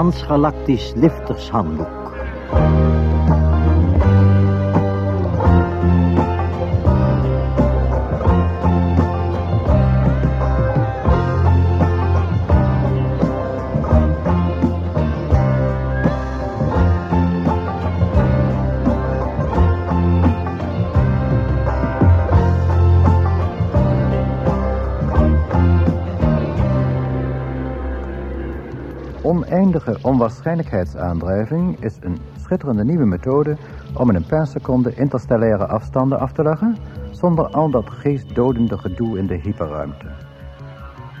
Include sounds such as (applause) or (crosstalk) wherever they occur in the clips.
Transgalactisch Liftershandboek. Onwaarschijnlijkheidsaandrijving is een schitterende nieuwe methode om in een paar seconden interstellaire afstanden af te leggen zonder al dat geestdodende gedoe in de hyperruimte.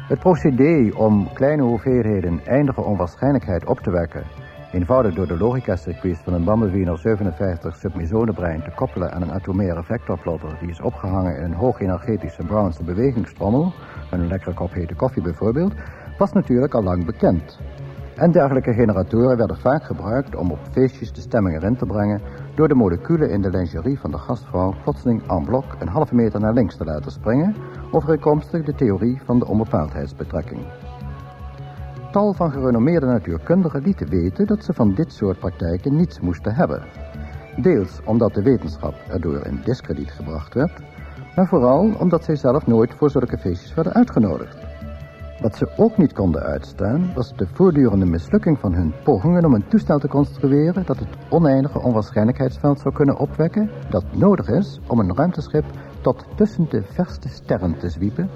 Het procedé om kleine hoeveelheden eindige onwaarschijnlijkheid op te wekken, eenvoudig door de logicacircuits van een Bumblebee 57 submisonebrein te koppelen aan een atomaire vectorplotter die is opgehangen in een hoogenergetische Brownse bewegingstrommel, een lekkere kop hete koffie bijvoorbeeld, was natuurlijk al lang bekend. En dergelijke generatoren werden vaak gebruikt om op feestjes de stemming erin te brengen door de moleculen in de lingerie van de gastvrouw plotseling en blok een halve meter naar links te laten springen, overeenkomstig de theorie van de onbepaaldheidsbetrekking. Tal van gerenommeerde natuurkundigen lieten weten dat ze van dit soort praktijken niets moesten hebben. Deels omdat de wetenschap erdoor in discrediet gebracht werd, maar vooral omdat zij zelf nooit voor zulke feestjes werden uitgenodigd. Wat ze ook niet konden uitstaan was de voortdurende mislukking van hun pogingen om een toestel te construeren dat het oneindige onwaarschijnlijkheidsveld zou kunnen opwekken dat nodig is om een ruimteschip tot tussen de verste sterren te zwiepen.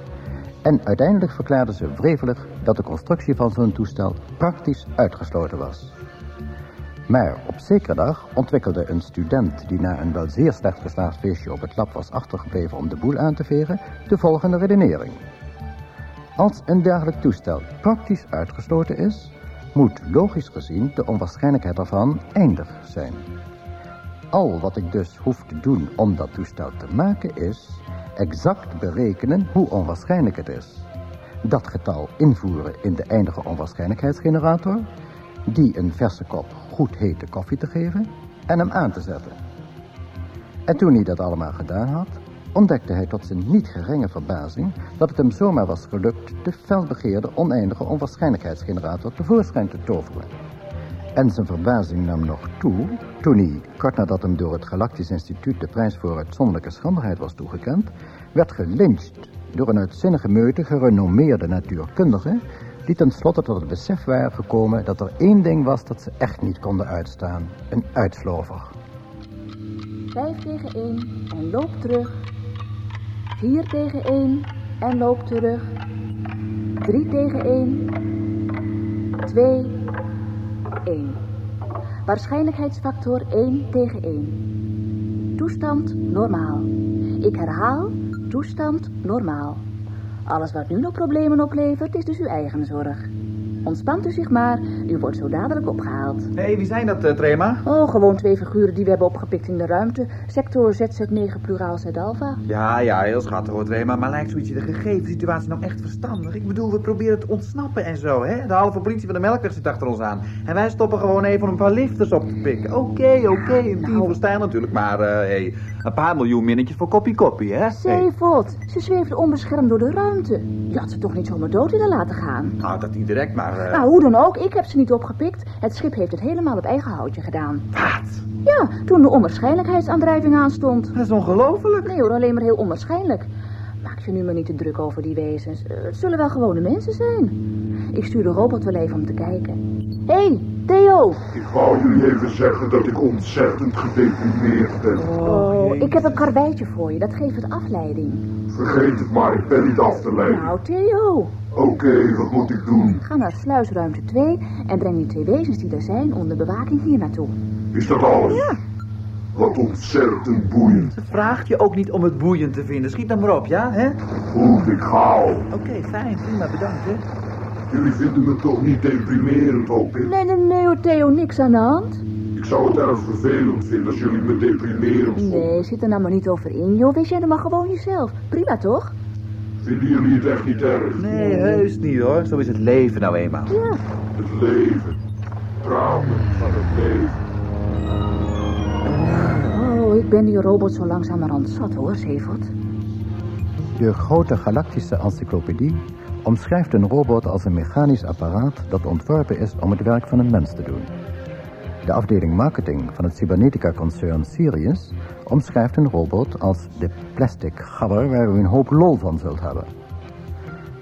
En uiteindelijk verklaarden ze wrevelig dat de constructie van zo'n toestel praktisch uitgesloten was. Maar op zekere dag ontwikkelde een student die na een wel zeer slecht geslaagd feestje op het lab was achtergebleven om de boel aan te veren, de volgende redenering. Als een dergelijk toestel praktisch uitgesloten is, moet logisch gezien de onwaarschijnlijkheid ervan eindig zijn. Al wat ik dus hoef te doen om dat toestel te maken is exact berekenen hoe onwaarschijnlijk het is. Dat getal invoeren in de eindige onwaarschijnlijkheidsgenerator, die een verse kop goed hete koffie te geven en hem aan te zetten. En toen hij dat allemaal gedaan had, ontdekte hij tot zijn niet geringe verbazing dat het hem zomaar was gelukt de felbegeerde oneindige onwaarschijnlijkheidsgenerator tevoorschijn te toveren. En zijn verbazing nam nog toe toen hij, kort nadat hem door het Galactisch Instituut de prijs voor uitzonderlijke schranderheid was toegekend, werd gelyncht door een uitzinnige meute gerenommeerde natuurkundigen die tenslotte tot het besef waren gekomen dat er één ding was dat ze echt niet konden uitstaan. Een uitslover. 5 tegen 1 en loop terug. 4 tegen 1 en loop terug. 3 tegen 1. 2, 1. Waarschijnlijkheidsfactor 1 tegen 1. Toestand normaal. Ik herhaal, toestand normaal. Alles wat nu nog problemen oplevert is dus uw eigen zorg. Ontspant u zich maar, u wordt zo dadelijk opgehaald. Hé, hey, wie zijn dat, uh, Trema? Oh, gewoon twee figuren die we hebben opgepikt in de ruimte. Sector ZZ9 pluraal Z-alpha. Ja, ja, heel schattig hoor, Trema. Maar lijkt zoiets in de gegeven situatie nou echt verstandig? Ik bedoel, we proberen te ontsnappen en zo, hè? De halve politie van de Melkweg zit achter ons aan. En wij stoppen gewoon even een paar lifters op te pikken. Oké, oké, okay, een team nou. stijl natuurlijk. Maar, hé, uh, hey, een paar miljoen minnetjes voor koppie-koppie, hè? Zeevot, hey. ze zweefde onbeschermd door de ruimte. Je had ze toch niet zomaar dood willen laten gaan? Nou, dat niet direct, maar... Uh... Nou, hoe dan ook, ik heb ze niet opgepikt. Het schip heeft het helemaal op eigen houtje gedaan. Wat? Ja, toen de onwaarschijnlijkheidsaandrijving aanstond. Dat is ongelooflijk. Nee hoor, alleen maar heel onwaarschijnlijk. Maak je nu maar niet te druk over die wezens. Het zullen wel gewone mensen zijn. Ik stuur de robot wel even om te kijken. Hé, hey, Theo! Ik wou jullie even zeggen dat ik ontzettend gedeprimeerd ben. Oh, ik heb een karweitje voor je. Dat geeft het afleiding. Vergeet het maar, ik ben niet af te leiden. Nou, Theo. Oké, okay, wat moet ik doen? Ga naar sluisruimte 2 en breng die twee wezens die er zijn onder bewaking hier naartoe. Is dat alles? Ja. Wat ontzettend boeiend. Ze vraagt je ook niet om het boeiend te vinden. Schiet dan maar op, ja? hè? Goed, ik ga al. Oké, okay, fijn. Prima, bedankt, hè. Jullie vinden me toch niet deprimerend, hoop ik? Nee, nee, nee, Theo, niks aan de hand. Ik zou het erg vervelend vinden als jullie me deprimerend vonden. Nee, zit er nou maar niet over in, joh. Wees jij er maar gewoon jezelf. Prima, toch? Vinden jullie het echt niet erg? Nee, heus niet, hoor. Zo is het leven nou eenmaal. Ja. Het leven. Tranen van het leven. Oh, ik ben die robot zo langzamerhand zat, hoor, Zevot. De grote galactische encyclopedie omschrijft een robot als een mechanisch apparaat dat ontworpen is om het werk van een mens te doen. De afdeling marketing van het cybernetica-concern Sirius omschrijft een robot als de plastic gabber waar u een hoop lol van zult hebben.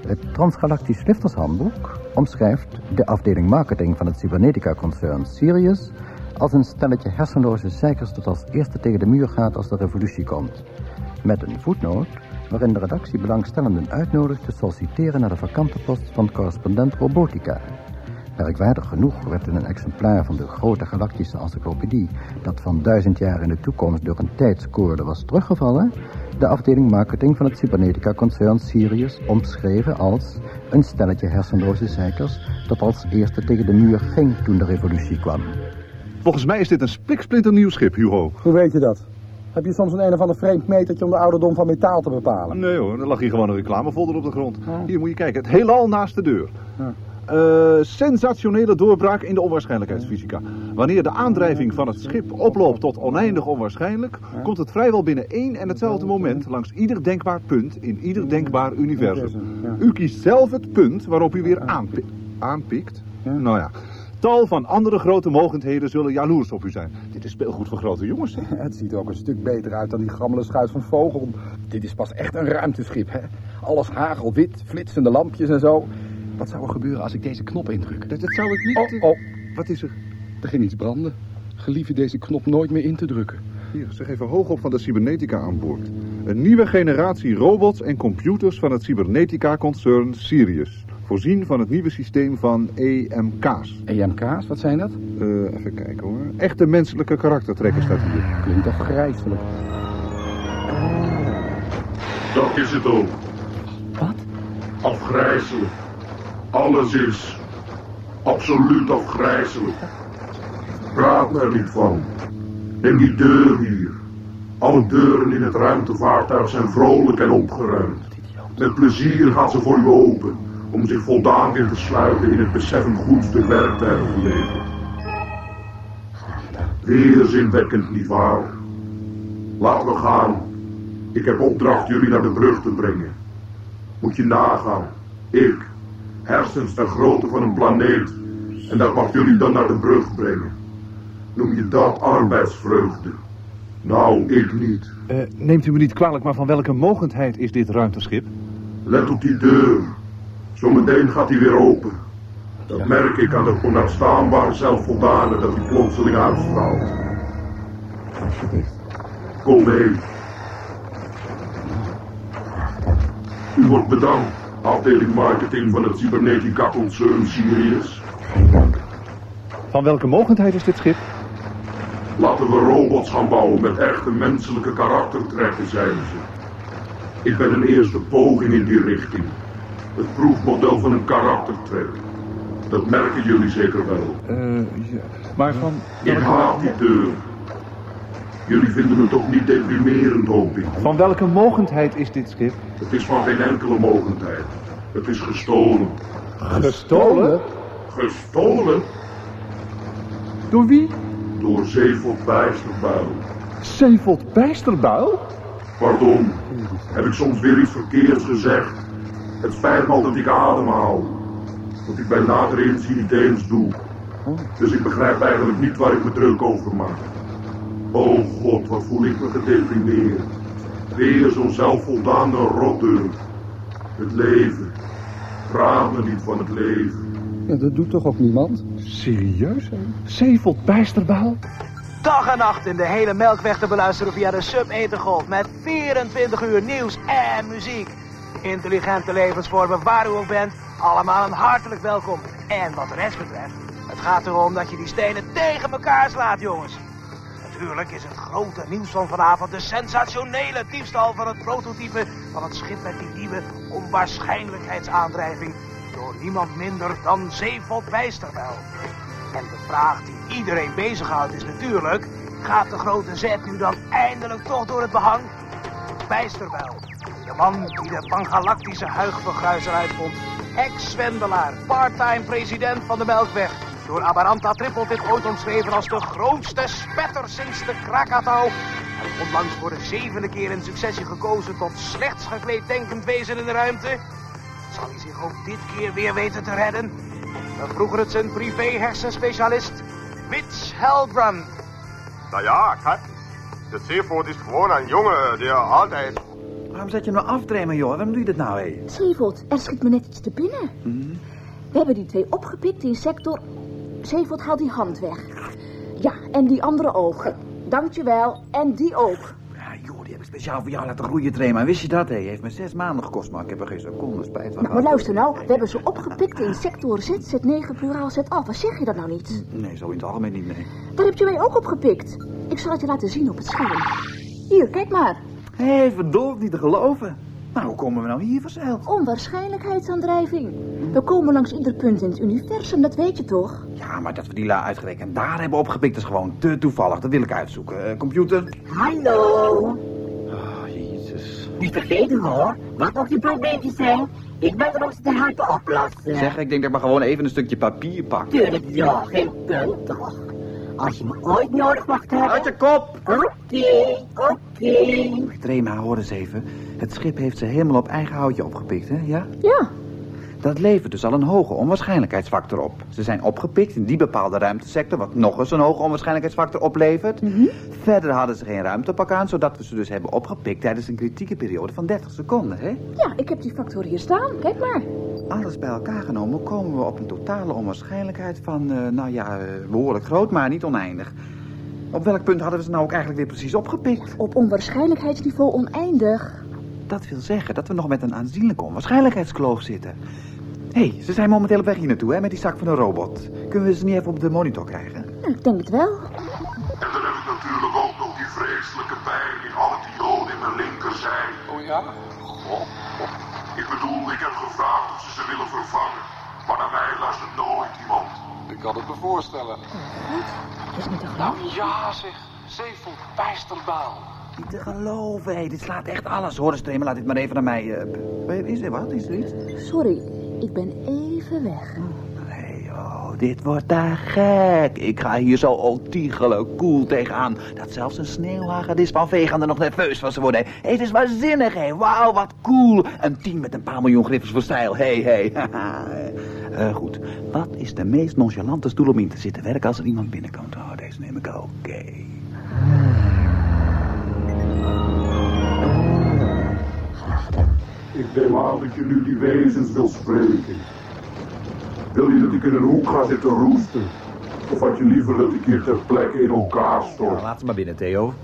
Het Transgalactisch Liftershandboek omschrijft de afdeling marketing van het cybernetica-concern Sirius als een stelletje hersenloze zeikers dat als eerste tegen de muur gaat als de revolutie komt. Met een voetnoot waarin de redactie belangstellenden uitnodigt te solliciteren naar de vakante post van correspondent Robotica. Merkwaardig genoeg werd in een exemplaar van de grote galactische encyclopedie dat van duizend jaar in de toekomst door een tijdscoorde was teruggevallen, de afdeling marketing van het cybernetica-concern Sirius omschreven als een stelletje hersenloze zeikers dat als eerste tegen de muur ging toen de revolutie kwam. Volgens mij is dit een spiksplinternieuw schip, Hugo. Hoe weet je dat? Heb je soms een een of ander vreemd metertje om de ouderdom van metaal te bepalen? Nee hoor, er lag hier gewoon een reclamefolder op de grond. Hier moet je kijken, het heelal naast de deur. Ja. Eh, sensationele doorbraak in de onwaarschijnlijkheidsfysica. Wanneer de aandrijving van het schip oploopt tot oneindig onwaarschijnlijk, komt het vrijwel binnen één en hetzelfde moment langs ieder denkbaar punt in ieder denkbaar universum. U kiest zelf het punt waarop u weer aanpi- aanpikt. Nou ja, tal van andere grote mogendheden zullen jaloers op u zijn. Dit is speelgoed voor grote jongens. hè? (laughs) Het ziet er ook een stuk beter uit dan die gammele schuit van Vogel. Dit is pas echt een ruimteschip, hè? Alles hagelwit, flitsende lampjes en zo. Wat zou er gebeuren als ik deze knop indruk? Dat, dat zou ik niet... Oh, oh, Wat is er? er ging iets branden. Gelieve deze knop nooit meer in te drukken. Hier, zeg even hoog op van de cybernetica aan boord. Een nieuwe generatie robots en computers van het cybernetica-concern Sirius. Voorzien van het nieuwe systeem van EMK's. EMK's, wat zijn dat? Eh, even kijken hoor. Echte menselijke karaktertrekken staat hier. Klinkt afgrijzelijk. Dat is het ook. Wat? Afgrijzelijk. Alles is absoluut afgrijzelijk. Praat er niet van. Neem die deur hier. Alle deuren in het ruimtevaartuig zijn vrolijk en opgeruimd. Met plezier gaat ze voor u open, om zich voldaan in te sluiten in het besef een goed stuk werk te hebben geleverd. Weerzinwekkend, nietwaar? Laten we gaan. Ik heb opdracht jullie naar de brug te brengen. Moet je nagaan. Ik, hersens ter grootte van een planeet. En dat mag jullie dan naar de brug brengen. Noem je dat arbeidsvreugde? Nou, ik niet. Eh, neemt u me niet kwalijk, maar van welke mogendheid is dit ruimteschip? Let op die deur. Zometeen gaat die weer open. Dat merk ik aan de onuitstaanbare zelfvoldane dat die plotseling uitstraalt. Kom mee. U wordt bedankt, afdeling marketing van het cybernetica concern Sirius. Van welke mogendheid is dit schip? Laten we robots gaan bouwen met echte menselijke karaktertrekken, zeiden ze. Ik ben een eerste poging in die richting. Het proefmodel van een karaktertrek. Dat merken jullie zeker wel. Eh, ja. Maar van... Ik haat die deur. Jullie vinden het toch niet deprimerend, hoop ik. Van welke mogendheid is dit schip? Het is van geen enkele mogendheid. Het is gestolen. Gestolen? Gestolen Door wie? door Zeevot Bijsterbuil. Zeevold Bijsterbuil? Pardon, heb ik soms weer iets verkeerds gezegd? Het spijt me al dat ik ademhaal. Dat ik bij nader inzien niet eens doe. Dus ik begrijp eigenlijk niet waar ik me druk over maak. Oh god, wat voel ik me gedeprimeerd. Weer zo'n zelfvoldane rotdeur. Het leven. Praat me niet van het leven. Ja, dat doet toch ook niemand? Serieus? Zeevold Bijsterbuil? Dag en nacht in de hele Melkweg te beluisteren via de sub-ethergolf met 24 uur nieuws en muziek. Intelligente levensvormen waar u ook bent, allemaal een hartelijk welkom. En wat de rest betreft, het gaat erom dat je die stenen tegen elkaar slaat, jongens. Natuurlijk is het grote nieuws van vanavond de sensationele diefstal van het prototype van het schip met die nieuwe onwaarschijnlijkheidsaandrijving door niemand minder dan Zeevot Bijsterwel. En de vraag die iedereen bezighoudt is natuurlijk... gaat de grote zet nu dan eindelijk toch door het behang? Bijsterwel, de man die de pangalactische huigverguizer uitvond... ex-zwendelaar, part-time president van de Melkweg... door Amaranta Trippeltip ooit omschreven als de grootste spetter sinds de Krakatau... en onlangs voor de zevende keer in successie gekozen tot slechts gekleed denkend wezen in de ruimte... Zal hij zich ook dit keer weer weten te redden? We vroegen het zijn privé-hersenspecialist, Mitch Helbrand. Nou ja, kijk. De Seevoort is gewoon een jongen die altijd... Waarom zet je nou aftremmen, joh? Waarom doe je dat nou, hé? Zeevoort, er schiet me net iets te binnen. We hebben die twee opgepikt in sector... Zeevoort, haal die hand weg. Ja, en die andere ook. Dankjewel. En die ook. Ja, joh, die heb ik speciaal voor jou laten groeien, Trema. Wist je dat, hé? Heeft me zes maanden gekost, maar ik heb er geen seconde spijt van Nou, maar luister nou. We hebben ze opgepikt in sector Z, Z9, pluraal Z8. Wat zeg je dat nou niet? Nee, zo in het algemeen niet, nee. Daar heb je mij ook opgepikt. Ik zal het je laten zien op het scherm. Hier, kijk maar. Hé, hey, verdomd niet te geloven. Nou, hoe komen we nou hier verzeild? Onwaarschijnlijkheidsaandrijving. We komen langs ieder punt in het universum, dat weet je toch? Ja, maar dat we die la uitgerekend daar hebben opgepikt is gewoon te toevallig. Dat wil ik uitzoeken. Eh, computer? Hallo. Oh, jezus. Niet vergeten hoor, wat ook die probleempjes zijn, ik ben er om ze te helpen oplossen. Zeg, ik denk dat ik maar gewoon even een stukje papier pak. Tuurlijk, ja, geen punt toch. Als je me ooit nodig mag hebben. Uit je kop! Oké, oké. Trema, hoor eens even. Het schip heeft ze helemaal op eigen houtje opgepikt, hè? Ja? Ja. Dat levert dus al een hoge onwaarschijnlijkheidsfactor op. Ze zijn opgepikt in die bepaalde ruimtesector, wat nog eens een hoge onwaarschijnlijkheidsfactor oplevert. Verder hadden ze geen ruimtepak aan, zodat we ze dus hebben opgepikt tijdens een kritieke periode van 30 seconden, hè? Ja, ik heb die factor hier staan. Kijk maar. Alles bij elkaar genomen komen we op een totale onwaarschijnlijkheid van, eh, nou ja, eh, behoorlijk groot, maar niet oneindig. Op welk punt hadden we ze nou ook eigenlijk weer precies opgepikt? Op onwaarschijnlijkheidsniveau oneindig. Dat wil zeggen dat we nog met een aanzienlijke onwaarschijnlijkheidskloof zitten. Hé, hey, ze zijn momenteel op weg hier naartoe, hè, met die zak van een robot. Kunnen we ze niet even op de monitor krijgen? Nou, ik denk het wel. En dan heb ik natuurlijk ook nog die vreselijke pijn in alle dioden in mijn linkerzij. Oh ja? God. Ik bedoel, ik heb gevraagd of ze ze willen vervangen. Maar naar mij luistert nooit iemand. Ik kan het me voorstellen. Dat is niet te Nou geloven. ja zeg, Zeevoort bijsterbaal. Niet te geloven, hé. Dit slaat echt alles. Hoor, Streemen, laat dit maar even naar mij. eh, is er wat? Is er iets? Sorry, ik ben even weg. Nee, oh, dit wordt daar gek. Ik ga hier zo ontiegelijk cool tegenaan. Dat zelfs een sneeuwhagedis van vegan er nog nerveus van zou worden. Hé, het is waanzinnig, hé. Wauw, wat cool. Een team met een paar miljoen griffels voor stijl. Hé, hé. (laughs) Eh, goed, wat is de meest nonchalante stoel om in te zitten werken als er iemand binnenkomt? Oh, deze neem ik ook. Oké. Ik neem aan dat je nu die wezens wil spreken. Wil je dat ik in een hoek ga zitten roesten? Of had je liever dat ik hier ter plekke in elkaar stort? laat ze maar binnen, Theo.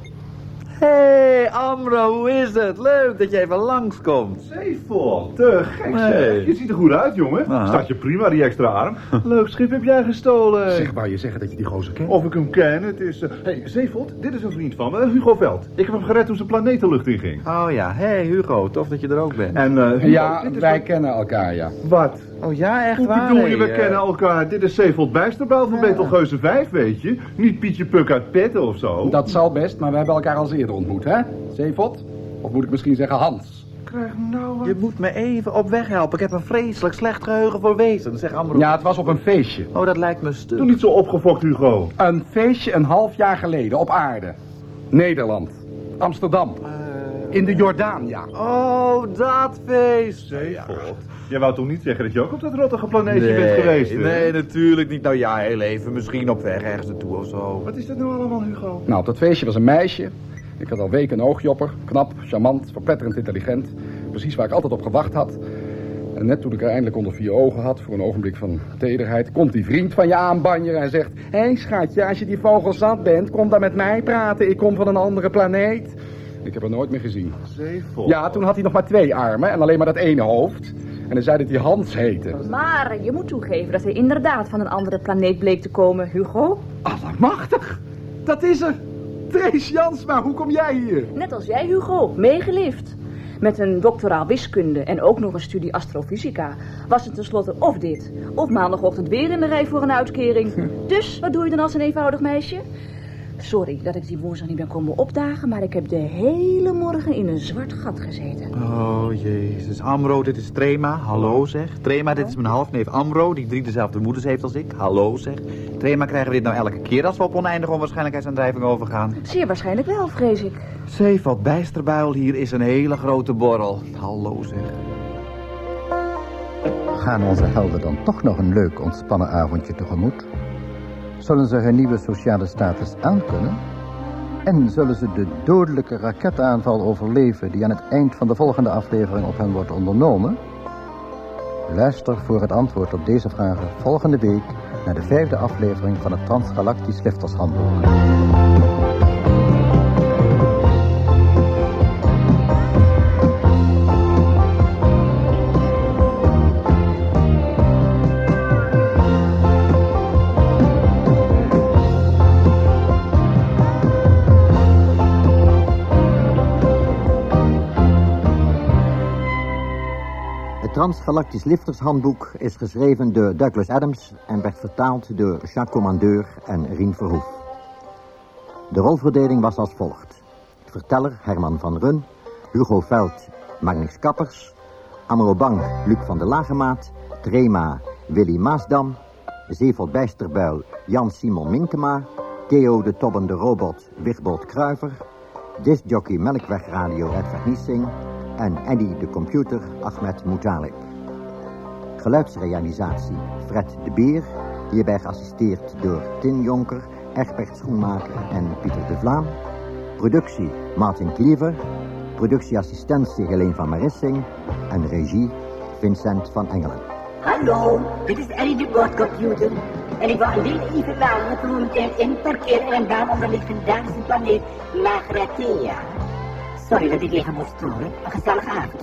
Hey, Amro, hoe is het? Leuk dat je even langskomt. Zeevoort, te gek Nee. zeg. Je ziet er goed uit, jongen. Aha. Staat je prima, die extra arm. (laughs) Leuk schip heb jij gestolen. Zeg, wou je zeggen dat je die gozer kent? Of ik hem ken, het is... eh, hey, Zeevoort, dit is een vriend van me, Hugo Veld. Ik heb hem gered toen zijn planeet de lucht inging. Oh ja, hey Hugo, tof dat je er ook bent. En eh, Hugo, Ja, wij kennen elkaar, ja. Wat? Oh ja, echt Hoe waar? bedoel je, we eh, kennen elkaar. Dit is Zeevoort Bijsterbouw van Betelgeuze 5, weet je. Niet Pietje Puk uit Petten of zo. Dat zal best, maar we hebben elkaar al eerder ontmoet, hè? Zeevot? Of moet ik misschien zeggen Hans? Krijg nou wat. Je moet me even op weg helpen. Ik heb een vreselijk slecht geheugen voor wezen. Zeg Amro. Ja, het was op een feestje. Oh, dat lijkt me stuk. Doe niet zo opgefokt, Hugo. Een feestje een half jaar geleden op aarde. Nederland. Amsterdam. In de Jordaan, ja. Oh, dat feest. Zeevoort. Jij wou toch niet zeggen dat je ook op dat rottige planeetje bent geweest? hè? nee, natuurlijk niet. Nou ja, heel even. Misschien op weg ergens naartoe of zo. Wat is dat nou allemaal, Hugo? Nou, op dat feestje was een meisje. Ik had al weken een oogjopper. Knap, charmant, verpletterend intelligent. Precies waar ik altijd op gewacht had. En net toen ik haar eindelijk onder vier ogen had, voor een ogenblik van tederheid, komt die vriend van je aanbanjeren en zegt... Hé hey, schatje, als je die vogel zat bent, kom dan met mij praten. Ik kom van een andere planeet. Ik heb haar nooit meer gezien. Ja, toen had hij nog maar twee armen en alleen maar dat ene hoofd. En hij zei dat hij Hans heette. Maar je moet toegeven dat hij inderdaad van een andere planeet bleek te komen, Hugo. Allemachtig! Dat is er! Trace Jansma, hoe kom jij hier? Net als jij, Hugo, meegelift. Met een doctoraal wiskunde en ook nog een studie astrofysica was het tenslotte of dit, of maandagochtend weer in de rij voor een uitkering. (laughs) Dus, wat doe je dan als een eenvoudig meisje? Sorry dat ik die woensdag niet ben komen opdagen, maar ik heb de hele morgen in een zwart gat gezeten. Oh, jezus. Amro, dit is Trema. Hallo, zeg. Trema, dit is mijn halfneef Amro, die drie dezelfde moeders heeft als ik. Hallo, zeg. Trema, krijgen we dit nou elke keer als we op oneindige onwaarschijnlijkheidsaandrijving overgaan? Zeer waarschijnlijk wel, vrees ik. Zeevat Bijsterbuil, hier is een hele grote borrel. Hallo, zeg. Gaan onze helden dan toch nog een leuk ontspannen avondje tegemoet? Zullen ze hun nieuwe sociale status aankunnen? En zullen ze de dodelijke raketaanval overleven die aan het eind van de volgende aflevering op hen wordt ondernomen? Luister voor het antwoord op deze vragen volgende week naar de vijfde aflevering van het Transgalactisch Liftershandboek. Het Transgalactisch Liftershandboek is geschreven door Douglas Adams en werd vertaald door Jacques Commandeur en Rien Verhoef. De rolverdeling was als volgt. Verteller Herman van Run, Hugo Veld, Magnus Kappers, Amro Bank, Luc van der Lagemaat, Trema, Willy Maasdam, Zevel Bijsterbuil, Jan-Simon Minkema, Theo de Tobbende Robot, Wigbold Kruiver, Discjockey Melkweg Radio Edvard Niesing en Eddy de Computer Ahmed Moutalib. Geluidsrealisatie Fred de Beer, hierbij geassisteerd door Tin Jonker, Egbert Schoenmaker en Pieter de Vlaam. Productie Martin Kliever, productieassistentie Helene van Marissing en regie Vincent van Engelen. Hallo, dit is Eddie de bordcomputer. En ik wil alleen even melden voor u tijd inparkeren en baan op de legendarische planeet Magrathea. Sorry dat ik even moest storen. Een gezellige avond,